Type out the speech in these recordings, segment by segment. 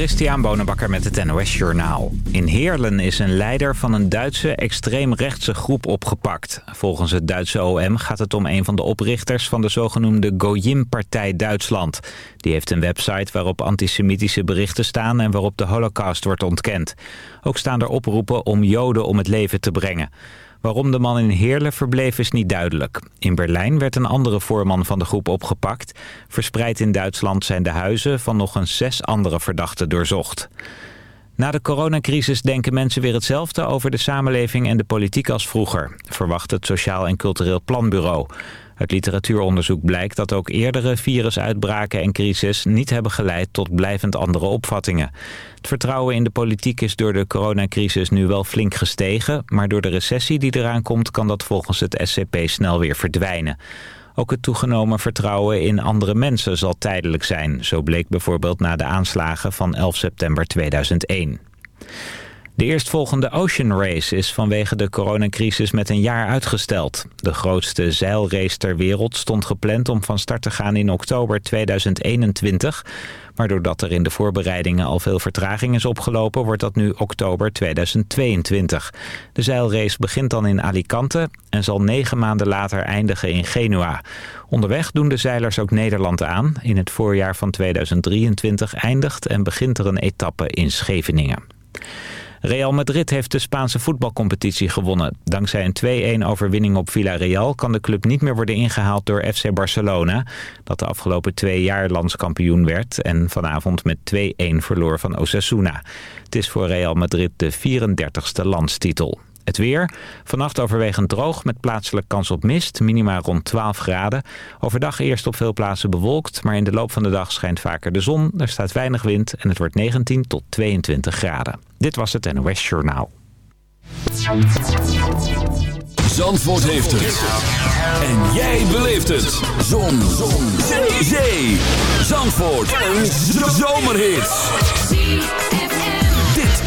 Christian Bonenbakker met het NOS Journaal. In Heerlen is een leider van een Duitse extreemrechtse groep opgepakt. Volgens het Duitse OM gaat het om een van de oprichters van de zogenoemde Gojim-partij Duitsland. Die heeft een website waarop antisemitische berichten staan en waarop de holocaust wordt ontkend. Ook staan er oproepen om joden om het leven te brengen. Waarom de man in Heerlen verbleef is niet duidelijk. In Berlijn werd een andere voorman van de groep opgepakt. Verspreid in Duitsland zijn de huizen van nog eens zes andere verdachten doorzocht. Na de coronacrisis denken mensen weer hetzelfde over de samenleving en de politiek als vroeger, verwacht het Sociaal en Cultureel Planbureau. Uit literatuuronderzoek blijkt dat ook eerdere virusuitbraken en crisis niet hebben geleid tot blijvend andere opvattingen. Het vertrouwen in de politiek is door de coronacrisis nu wel flink gestegen, maar door de recessie die eraan komt kan dat volgens het SCP snel weer verdwijnen. Ook het toegenomen vertrouwen in andere mensen zal tijdelijk zijn. Zo bleek bijvoorbeeld na de aanslagen van 11 september 2001. De eerstvolgende Ocean Race is vanwege de coronacrisis met een jaar uitgesteld. De grootste zeilrace ter wereld stond gepland om van start te gaan in oktober 2021. Maar doordat er in de voorbereidingen al veel vertraging is opgelopen... wordt dat nu oktober 2022. De zeilrace begint dan in Alicante en zal negen maanden later eindigen in Genua. Onderweg doen de zeilers ook Nederland aan. In het voorjaar van 2023 eindigt en begint er een etappe in Scheveningen. Real Madrid heeft de Spaanse voetbalcompetitie gewonnen. Dankzij een 2-1 overwinning op Villarreal kan de club niet meer worden ingehaald door FC Barcelona. Dat de afgelopen twee jaar landskampioen werd en vanavond met 2-1 verloor van Osasuna. Het is voor Real Madrid de 34ste landstitel. Het weer. Vannacht overwegend droog met plaatselijk kans op mist. Minima rond 12 graden. Overdag eerst op veel plaatsen bewolkt. Maar in de loop van de dag schijnt vaker de zon. Er staat weinig wind en het wordt 19 tot 22 graden. Dit was het NOS Journaal. Zandvoort heeft het. En jij beleeft het. Zon. zon. Zee. Zee. Zandvoort. Een zomerhit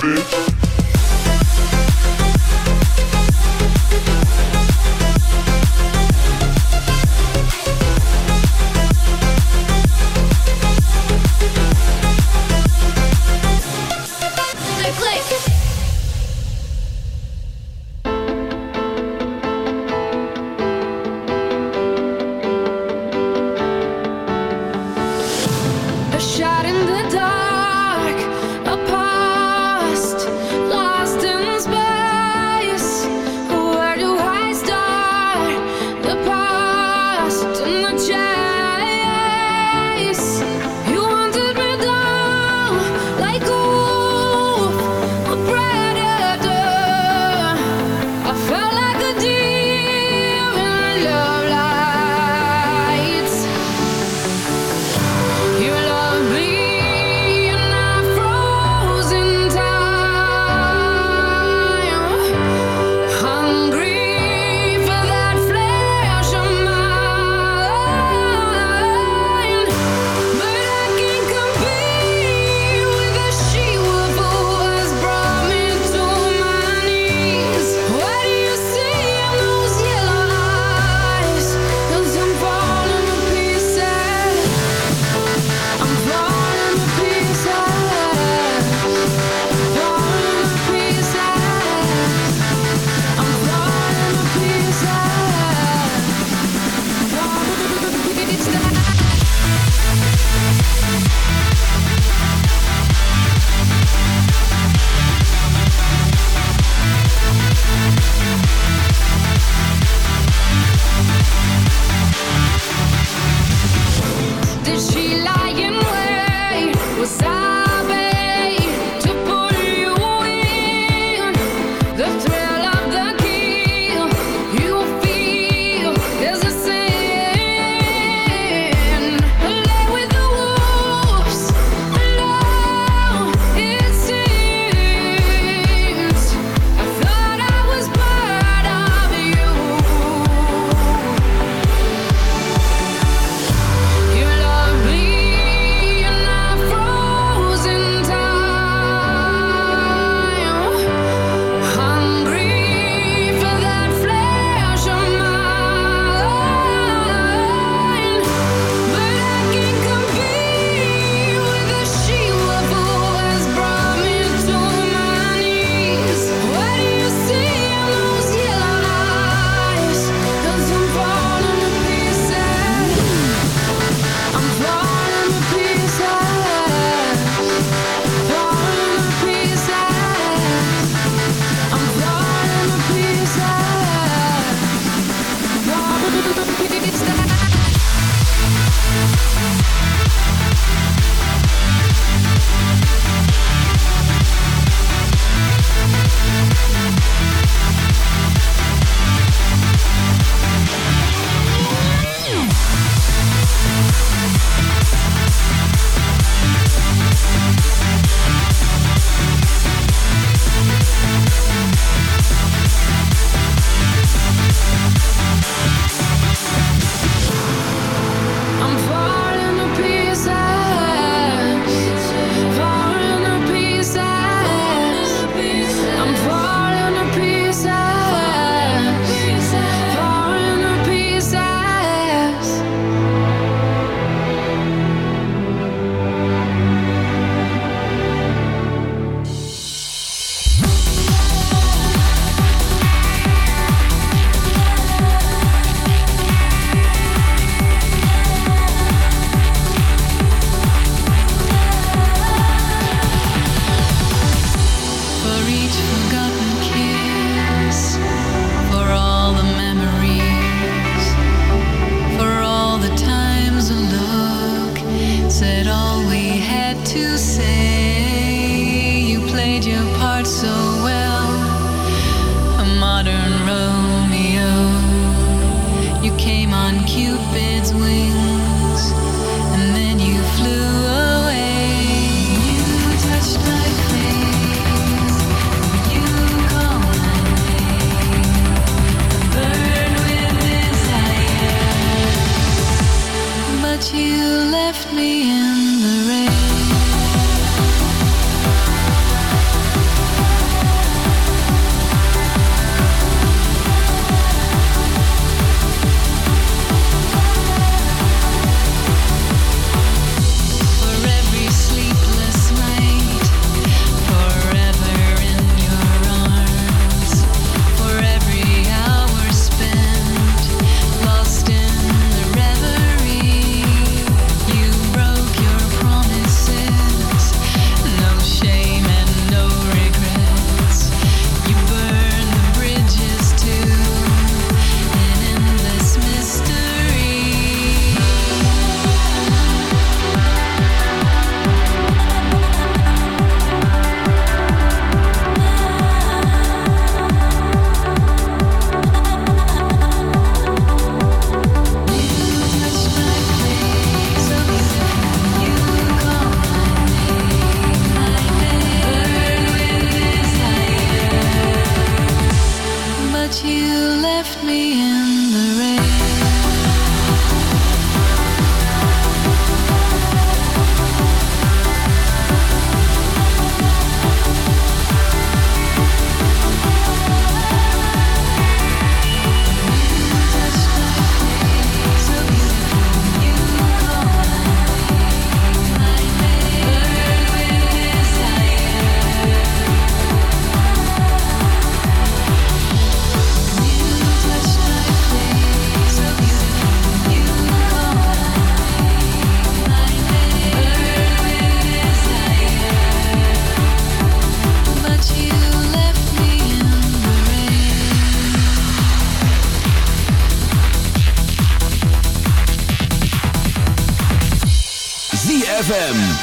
bitch.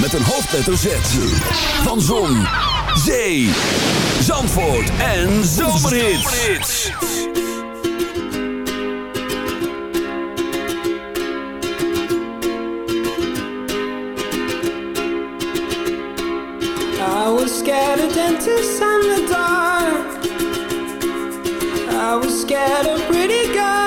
met een hoofdletter Z. Van Zon, Zee, Zandvoort en Zomerhits. I was scared of dentists and the dark. I was scared of pretty girls.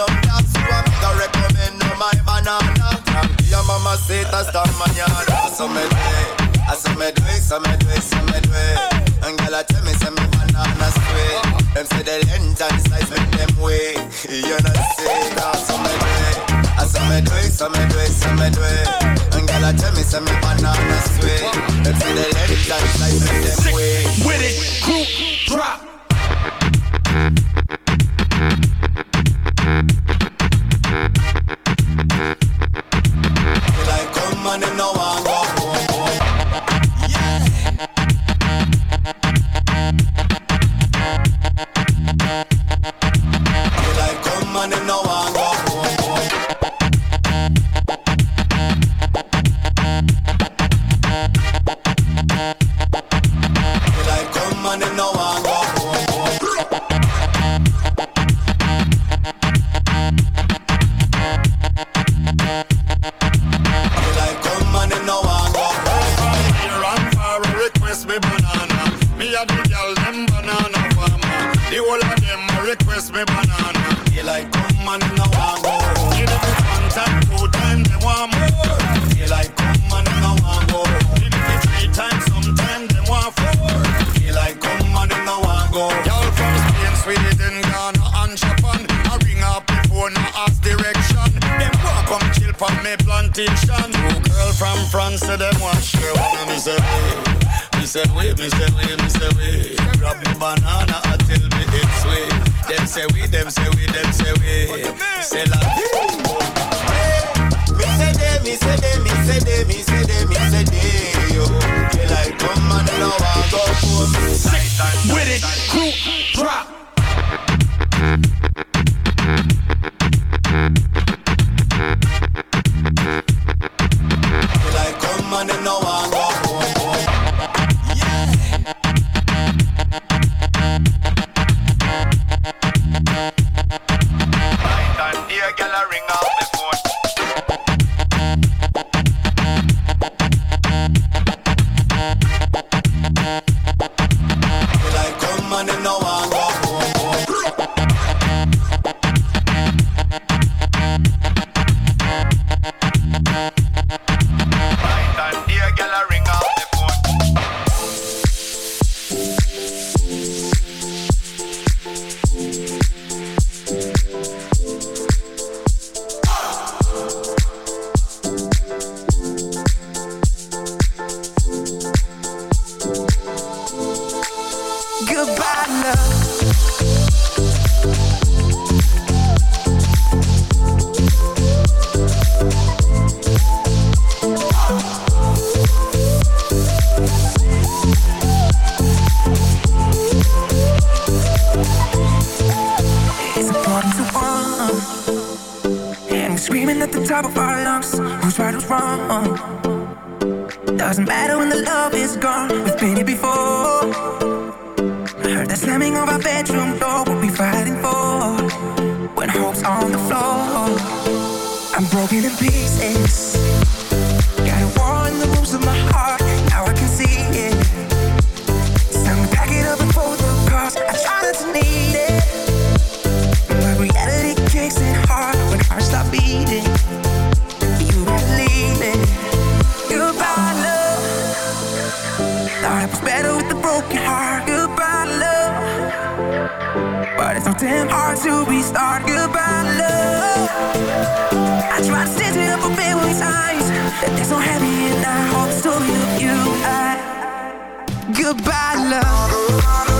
from Colombia. So I'm gonna recommend her my banana. Your mama say hasta mañana. So me do it. I saw me do it, so me do it, so me do it. And girl, I tell me, say me banana sweet. Them say the length and size make them way. You know say that, so me do it. I saw me do it, so me do it, so me do it. And girl, I tell me, say me banana sweet. Them say the length and size make them way. With it, crew, drop. Me plantation. Two girl from France, say them want share one of me say we. Me say we, me say we, me say we. Grab me banana and tell me it's we. Them say we, them say we, them say we. Say la Me say they, me say they, me say they, me say they, me say they, yo. Feel like come and them no want go home. With it, crew, drop. The top of our lungs. Who's right, who's wrong? Doesn't matter when the love is gone. We've been here before. Heard the slamming of our bedroom door. What we fighting for? When hope's on the floor. I'm broken in pieces. Got a war in the rooms of my heart. Damn hard to restart. Goodbye, love. I tried to stitch it up a billion times. That things have me and I hope the story of you. I Goodbye, love.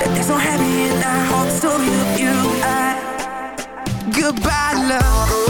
There's no happy and I hope so of you. I, goodbye, love.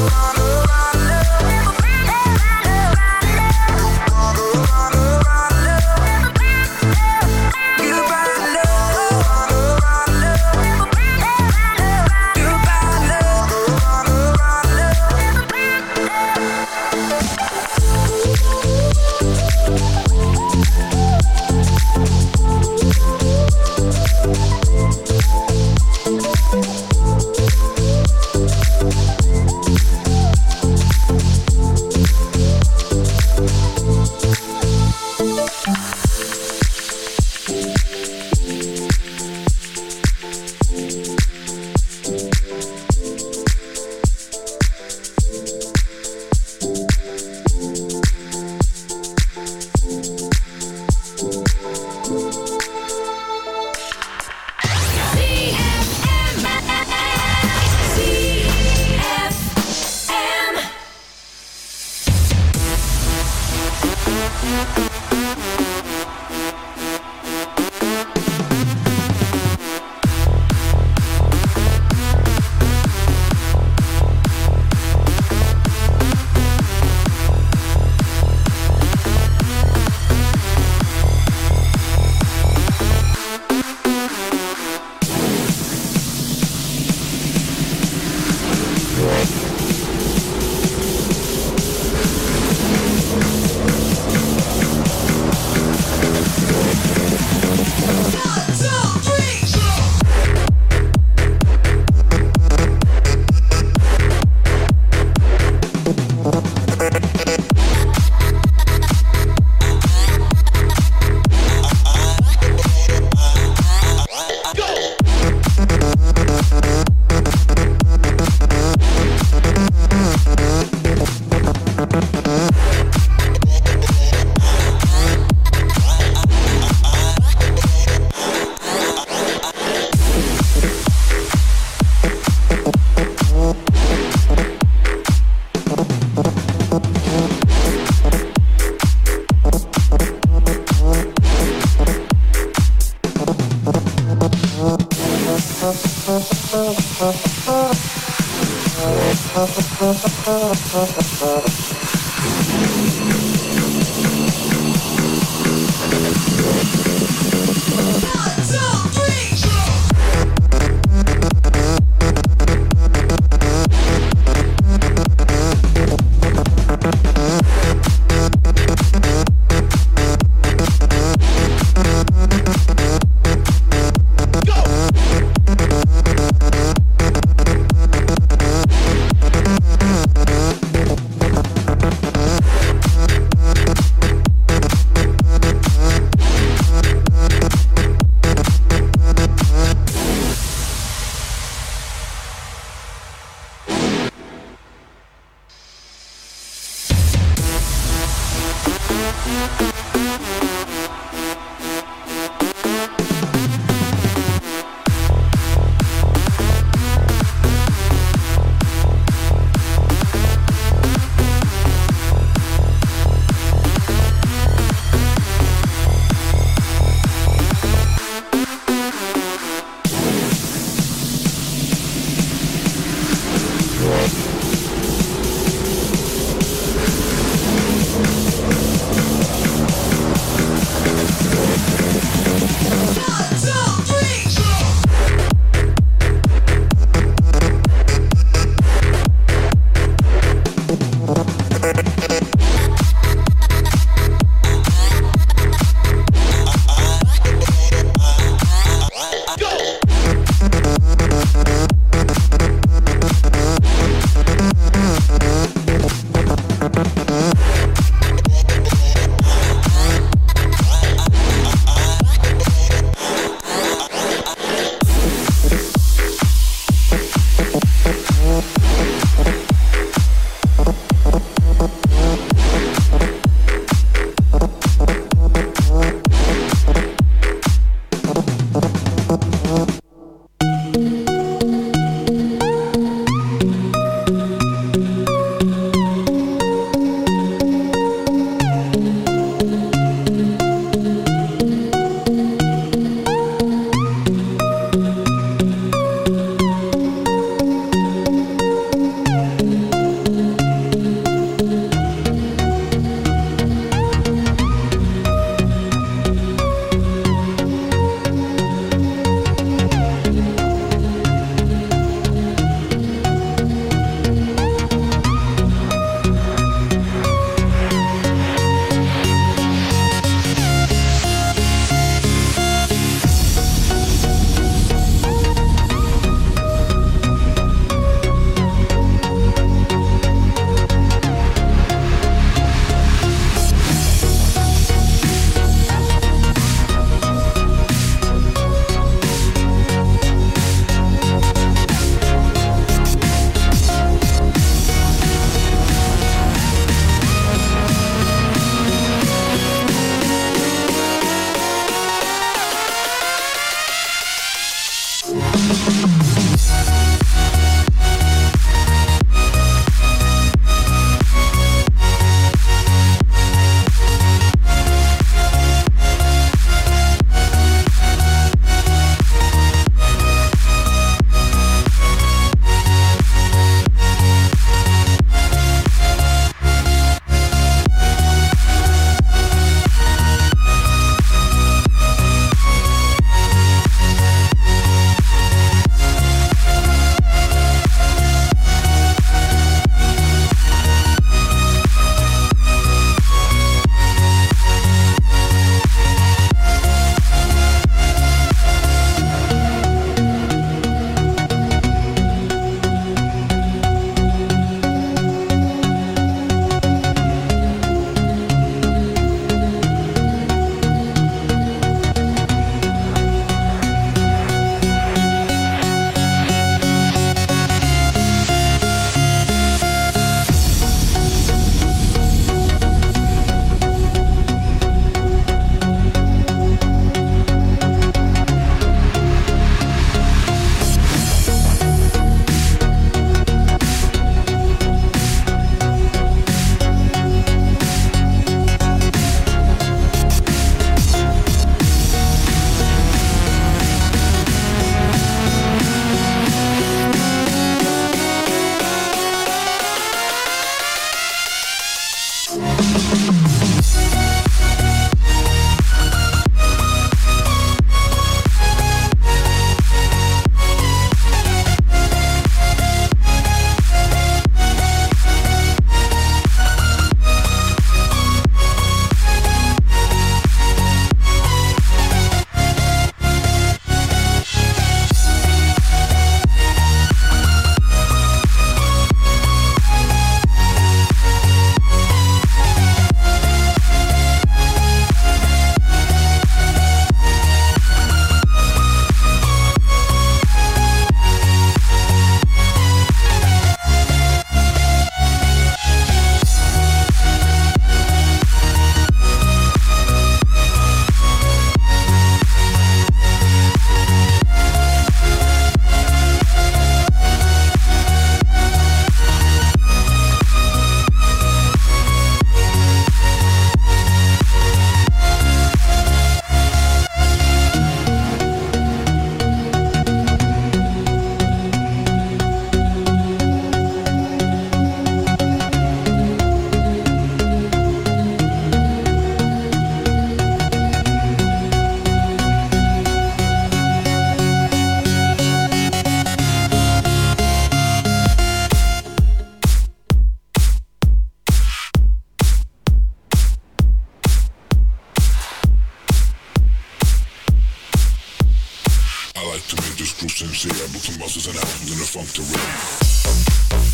Monterey.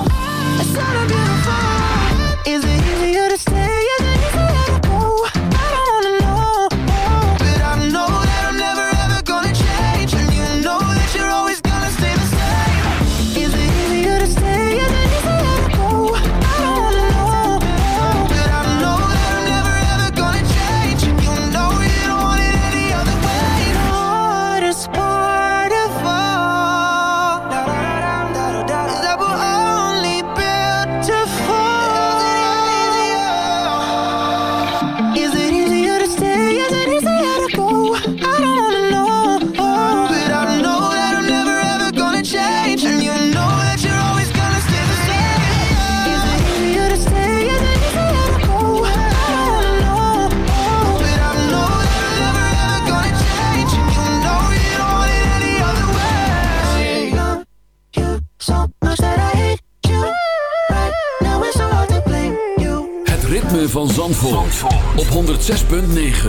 Zandvoort, op 106.9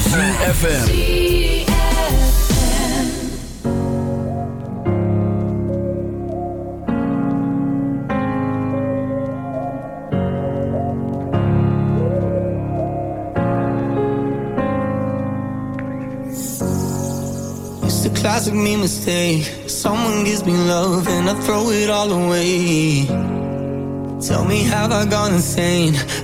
CFFM It's a classic me mistake. Someone gives me love and I throw it all away. Tell me have I gone insane?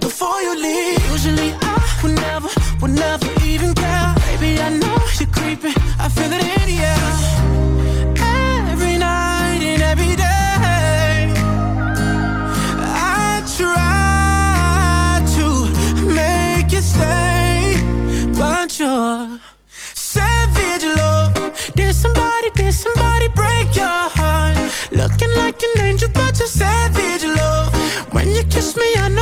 before you leave. Usually I would never, would never even care. Baby, I know you're creeping. I feel it in the air. Every night and every day. I try to make you stay, but savage love. Did somebody, did somebody break your heart? Looking like an angel, but savage love. When you kiss me, I know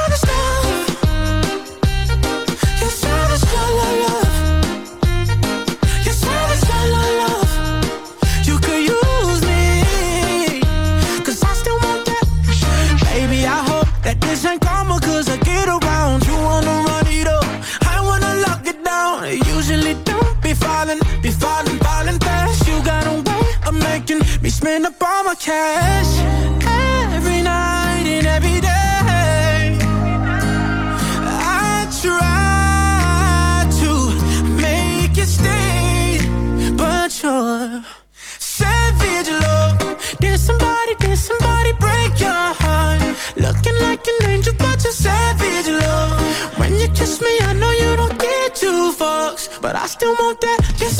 but I still want that. Just